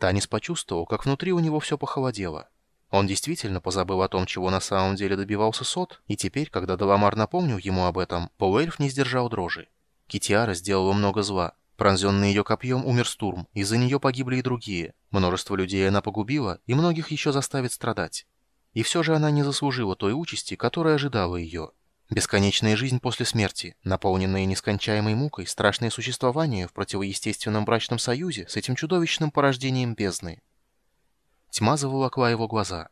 Танис почувствовал, как внутри у него все похолодело. Он действительно позабыл о том, чего на самом деле добивался Сот, и теперь, когда Даламар напомнил ему об этом, Полуэльф не сдержал дрожи. Китиара сделала много зла. Пронзенный ее копьем умер Стурм, из-за нее погибли и другие. Множество людей она погубила, и многих еще заставит страдать. И все же она не заслужила той участи, которая ожидала ее. Бесконечная жизнь после смерти, наполненная нескончаемой мукой, страшное существование в противоестественном брачном союзе с этим чудовищным порождением бездны. Тьма заволокла его глаза.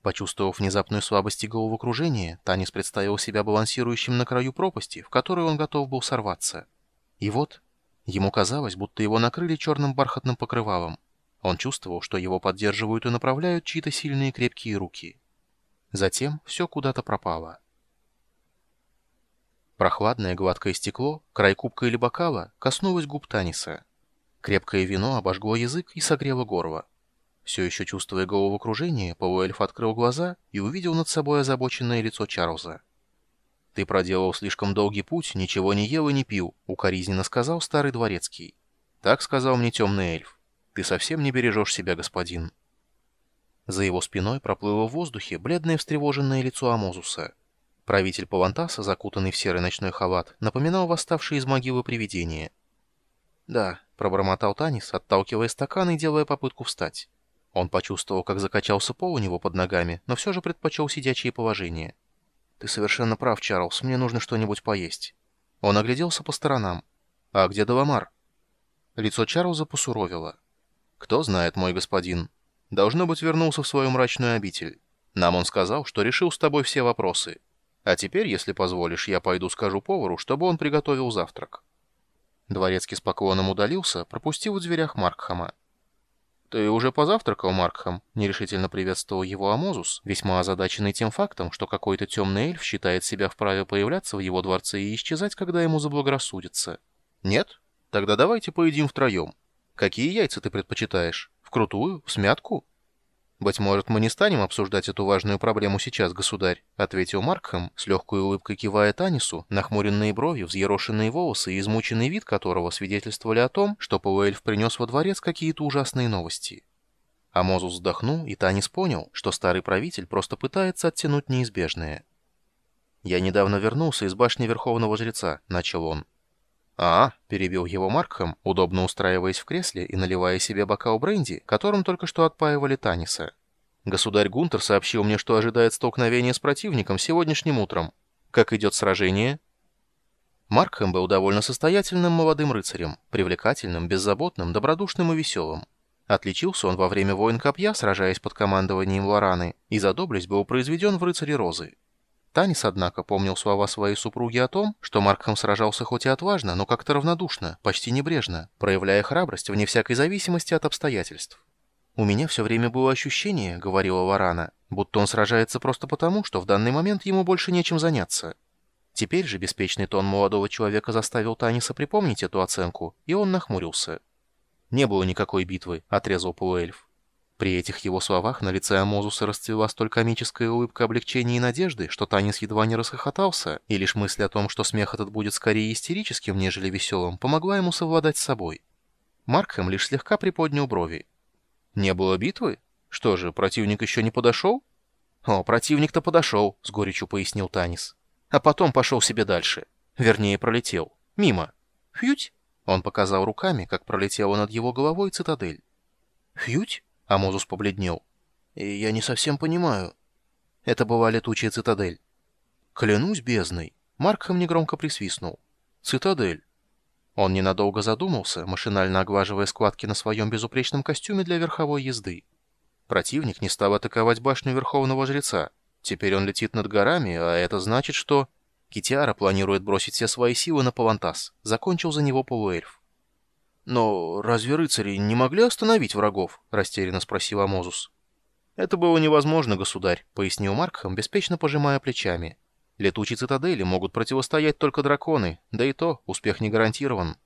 Почувствовав внезапную слабость и головокружение, Танис представил себя балансирующим на краю пропасти, в которую он готов был сорваться. И вот, ему казалось, будто его накрыли черным бархатным покрывалом. Он чувствовал, что его поддерживают и направляют чьи-то сильные крепкие руки. Затем все куда-то пропало. Прохладное гладкое стекло, край кубка или бокала, коснулось губ Таниса. Крепкое вино обожгло язык и согрело горло. Все еще чувствуя головокружение, полуэльф открыл глаза и увидел над собой озабоченное лицо Чарльза. «Ты проделал слишком долгий путь, ничего не ел и не пил», — укоризненно сказал старый дворецкий. «Так сказал мне темный эльф. Ты совсем не бережешь себя, господин». За его спиной проплыло в воздухе бледное встревоженное лицо Амозуса — Правитель Павантаса, закутанный в серый ночной халат, напоминал восставшее из могилы привидение. «Да», — пробормотал Танис, отталкивая стакан и делая попытку встать. Он почувствовал, как закачался пол у него под ногами, но все же предпочел сидячее положение. «Ты совершенно прав, Чарльз, мне нужно что-нибудь поесть». Он огляделся по сторонам. «А где Даламар?» Лицо Чарльза посуровило. «Кто знает, мой господин. Должно быть, вернулся в свою мрачную обитель. Нам он сказал, что решил с тобой все вопросы». А теперь, если позволишь, я пойду скажу повару, чтобы он приготовил завтрак». Дворецкий с поклоном удалился, пропустив в дверях Маркхама. «Ты уже позавтракал, Маркхам?» — нерешительно приветствовал его Амозус, весьма озадаченный тем фактом, что какой-то темный эльф считает себя вправе появляться в его дворце и исчезать, когда ему заблагорассудится. «Нет? Тогда давайте поедим втроем. Какие яйца ты предпочитаешь? Вкрутую? В смятку?» «Быть может, мы не станем обсуждать эту важную проблему сейчас, государь», — ответил Маркхэм, с легкой улыбкой кивая Танису, нахмуренные брови, взъерошенные волосы и измученный вид которого свидетельствовали о том, что Пауэльф принес во дворец какие-то ужасные новости. Амозус вздохнул, и Танис понял, что старый правитель просто пытается оттянуть неизбежное. «Я недавно вернулся из башни Верховного Жреца», — начал он. «А», — перебил его Маркхэм, удобно устраиваясь в кресле и наливая себе бокал бренди, которым только что отпаивали Таниса. «Государь Гунтер сообщил мне, что ожидает столкновения с противником сегодняшним утром. Как идет сражение?» Маркхэм был довольно состоятельным молодым рыцарем, привлекательным, беззаботным, добродушным и веселым. Отличился он во время войн Копья, сражаясь под командованием Лораны, и за доблесть был произведен в рыцаре Розы. Танис, однако, помнил слова своей супруги о том, что Маркхэм сражался хоть и отважно, но как-то равнодушно, почти небрежно, проявляя храбрость вне всякой зависимости от обстоятельств. «У меня все время было ощущение», — говорила Варана, будто он сражается просто потому, что в данный момент ему больше нечем заняться. Теперь же беспечный тон молодого человека заставил Таниса припомнить эту оценку, и он нахмурился. «Не было никакой битвы», — отрезал полуэльф. При этих его словах на лице Амозуса расцвела столь комическая улыбка облегчения и надежды, что Танис едва не расхохотался, и лишь мысль о том, что смех этот будет скорее истерическим, нежели веселым, помогла ему совладать с собой. Маркхэм лишь слегка приподнял брови. «Не было битвы? Что же, противник еще не подошел?» «О, противник-то подошел», — с горечью пояснил Танис. «А потом пошел себе дальше. Вернее, пролетел. Мимо. Фьють?» Он показал руками, как пролетела над его головой цитадель. «Фьють?» Амозус побледнел. «Я не совсем понимаю». Это была летучая цитадель. «Клянусь бездной!» Маркхэм негромко присвистнул. «Цитадель!» Он ненадолго задумался, машинально оглаживая складки на своем безупречном костюме для верховой езды. Противник не стал атаковать башню Верховного Жреца. Теперь он летит над горами, а это значит, что... Китиара планирует бросить все свои силы на Павантас. Закончил за него полуэльф. «Но разве рыцари не могли остановить врагов?» — растерянно спросил Амозус. «Это было невозможно, государь», — пояснил Маркхэм, беспечно пожимая плечами. «Летучей цитадели могут противостоять только драконы, да и то успех не гарантирован.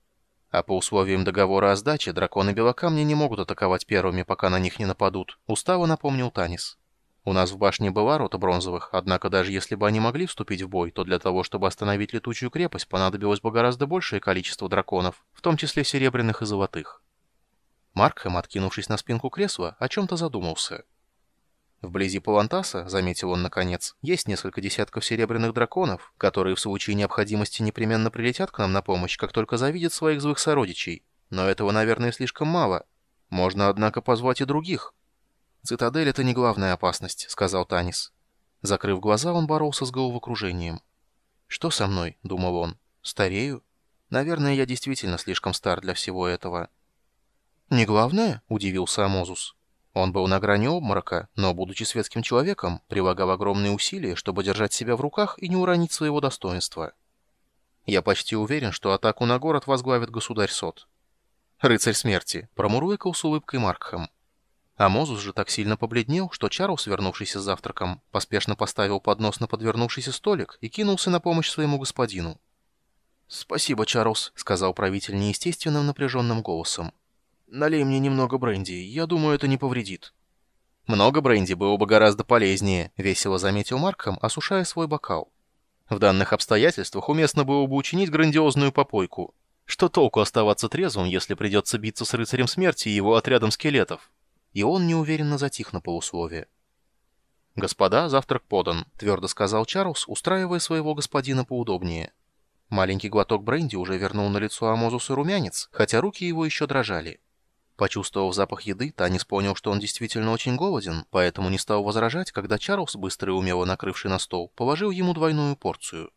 А по условиям договора о сдаче драконы Белокамня не могут атаковать первыми, пока на них не нападут», — устало напомнил Танис. У нас в башне была рота бронзовых, однако даже если бы они могли вступить в бой, то для того, чтобы остановить летучую крепость, понадобилось бы гораздо большее количество драконов, в том числе серебряных и золотых. Маркхэм, откинувшись на спинку кресла, о чем-то задумался. Вблизи Палантаса, заметил он наконец, есть несколько десятков серебряных драконов, которые в случае необходимости непременно прилетят к нам на помощь, как только завидят своих злых сородичей. Но этого, наверное, слишком мало. Можно, однако, позвать и других. «Цитадель — это не главная опасность», — сказал Танис. Закрыв глаза, он боролся с головокружением. «Что со мной?» — думал он. «Старею? Наверное, я действительно слишком стар для всего этого». «Не главное?» — удивился Амозус. Он был на грани обморока, но, будучи светским человеком, прилагал огромные усилия, чтобы держать себя в руках и не уронить своего достоинства. Я почти уверен, что атаку на город возглавит государь Сот. «Рыцарь смерти», — промурлыкал с улыбкой Маркхэм. А Мозус же так сильно побледнел, что Чарльз, вернувшийся с завтраком, поспешно поставил поднос на подвернувшийся столик и кинулся на помощь своему господину. «Спасибо, Чарльз», — сказал правитель неестественным напряженным голосом. Налей мне немного бренди, я думаю, это не повредит». «Много бренди было бы гораздо полезнее», — весело заметил Маркхэм, осушая свой бокал. «В данных обстоятельствах уместно было бы учинить грандиозную попойку. Что толку оставаться трезвым, если придется биться с рыцарем смерти и его отрядом скелетов?» И он неуверенно затих на полусловие. «Господа, завтрак подан», — твердо сказал Чарльз, устраивая своего господина поудобнее. Маленький глоток бренди уже вернул на лицо Амозуса румянец, хотя руки его еще дрожали. Почувствовав запах еды, Танис понял, что он действительно очень голоден, поэтому не стал возражать, когда Чарльз, быстро и умело накрывший на стол, положил ему двойную порцию.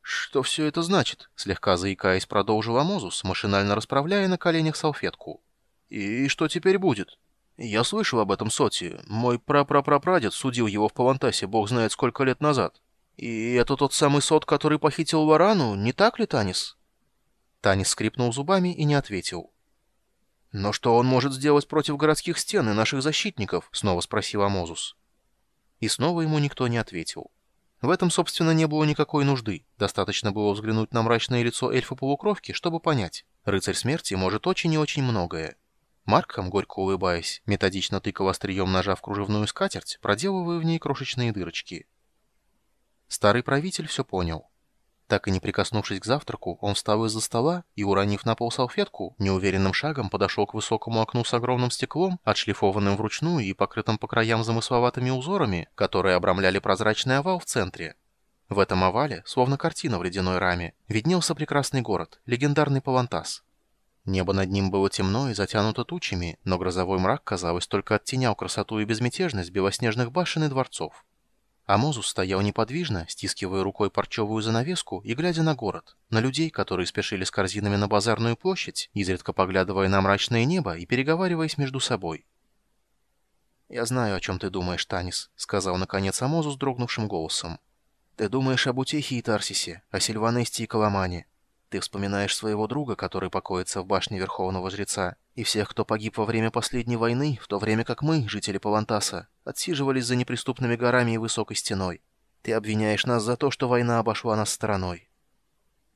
«Что все это значит?» — слегка заикаясь, продолжил Амозус, машинально расправляя на коленях салфетку. «И что теперь будет?» «Я слышал об этом Соти. Мой прапрапрапрадед судил его в Павантасе, бог знает сколько лет назад. И это тот самый Сот, который похитил Варану, не так ли, Танис?» Танис скрипнул зубами и не ответил. «Но что он может сделать против городских стен и наших защитников?» — снова спросил Амозус. И снова ему никто не ответил. В этом, собственно, не было никакой нужды. Достаточно было взглянуть на мрачное лицо эльфа-полукровки, чтобы понять. Рыцарь смерти может очень и очень многое. Маркхам, горько улыбаясь, методично тыкал острием ножа в кружевную скатерть, проделывая в ней крошечные дырочки. Старый правитель все понял. Так и не прикоснувшись к завтраку, он встал из-за стола и, уронив на пол салфетку, неуверенным шагом подошел к высокому окну с огромным стеклом, отшлифованным вручную и покрытым по краям замысловатыми узорами, которые обрамляли прозрачный овал в центре. В этом овале, словно картина в ледяной раме, виднелся прекрасный город, легендарный Палантас. Небо над ним было темно и затянуто тучами, но грозовой мрак, казалось, только оттенял красоту и безмятежность белоснежных башен и дворцов. Амозус стоял неподвижно, стискивая рукой парчевую занавеску и глядя на город, на людей, которые спешили с корзинами на базарную площадь, изредка поглядывая на мрачное небо и переговариваясь между собой. «Я знаю, о чем ты думаешь, Танис», — сказал наконец Амозус дрогнувшим голосом. «Ты думаешь об Утехе и Тарсисе, о Сильванесте и Каламане. Ты вспоминаешь своего друга, который покоится в башне Верховного Жреца, и всех, кто погиб во время последней войны, в то время как мы, жители Палантаса, отсиживались за неприступными горами и высокой стеной. Ты обвиняешь нас за то, что война обошла нас стороной».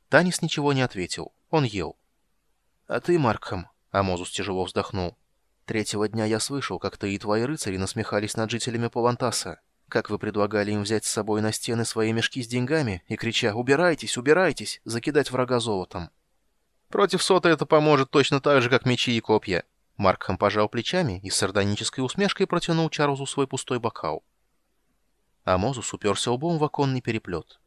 Танис ничего не ответил. Он ел. «А ты, Маркхэм?» — Амозус тяжело вздохнул. «Третьего дня я слышал, как ты и твои рыцари насмехались над жителями Палантаса. Как вы предлагали им взять с собой на стены свои мешки с деньгами и, крича «Убирайтесь, убирайтесь!», закидать врага золотом. «Против сота это поможет точно так же, как мечи и копья». Маркхэм пожал плечами и с сардонической усмешкой протянул Чарльзу свой пустой бокал. А Мозус уперся лбом в оконный переплет.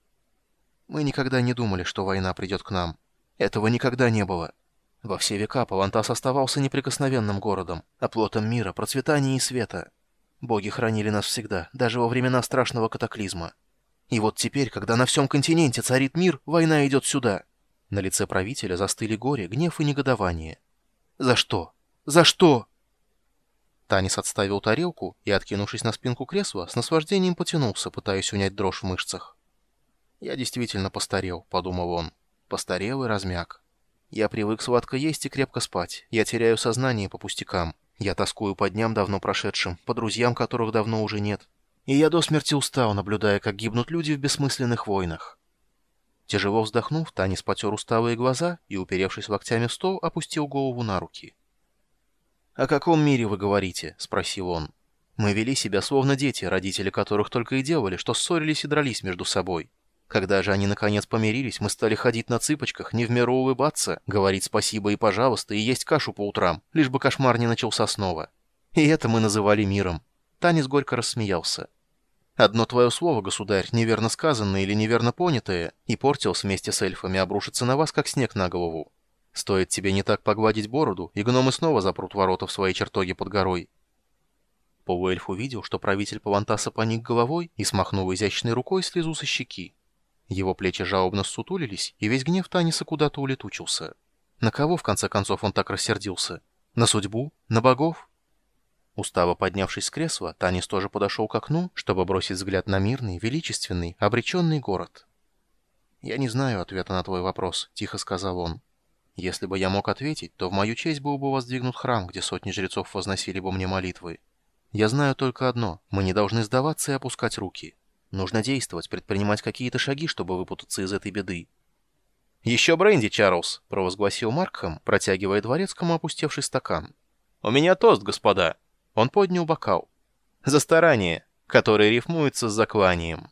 «Мы никогда не думали, что война придет к нам. Этого никогда не было. Во все века Палантас оставался неприкосновенным городом, оплотом мира, процветания и света». Боги хранили нас всегда, даже во времена страшного катаклизма. И вот теперь, когда на всем континенте царит мир, война идет сюда. На лице правителя застыли горе, гнев и негодование. За что? За что? Танис отставил тарелку и, откинувшись на спинку кресла, с наслаждением потянулся, пытаясь унять дрожь в мышцах. «Я действительно постарел», — подумал он. «Постарел и размяк. Я привык сладко есть и крепко спать. Я теряю сознание по пустякам. Я тоскую по дням давно прошедшим, по друзьям, которых давно уже нет. И я до смерти устал, наблюдая, как гибнут люди в бессмысленных войнах. Тяжело вздохнув, Танис потер усталые глаза и, уперевшись локтями в стол, опустил голову на руки. «О каком мире вы говорите?» — спросил он. «Мы вели себя словно дети, родители которых только и делали, что ссорились и дрались между собой. Когда же они наконец помирились, мы стали ходить на цыпочках, не в меру улыбаться, говорить спасибо и пожалуйста и есть кашу по утрам, лишь бы кошмар не начался снова. И это мы называли миром. Танис горько рассмеялся. Одно твое слово, государь, неверно сказанное или неверно понятое, и Портиус вместе с эльфами обрушится на вас, как снег на голову. Стоит тебе не так погладить бороду, и гномы снова запрут ворота в своей чертоге под горой. Полуэльф увидел, что правитель Павантаса поник головой и смахнул изящной рукой слезу со щеки. Его плечи жалобно сутулились, и весь гнев Таниса куда-то улетучился. На кого, в конце концов, он так рассердился? На судьбу? На богов? Устало поднявшись с кресла, Танис тоже подошел к окну, чтобы бросить взгляд на мирный, величественный, обреченный город. «Я не знаю ответа на твой вопрос», — тихо сказал он. «Если бы я мог ответить, то в мою честь был бы воздвигнут храм, где сотни жрецов возносили бы мне молитвы. Я знаю только одно — мы не должны сдаваться и опускать руки. Нужно действовать, предпринимать какие-то шаги, чтобы выпутаться из этой беды. «Еще бренди, Чарльз!» — провозгласил Маркхэм, протягивая дворецкому опустевший стакан. «У меня тост, господа!» Он поднял бокал. «За старание, которое рифмуется с закланием».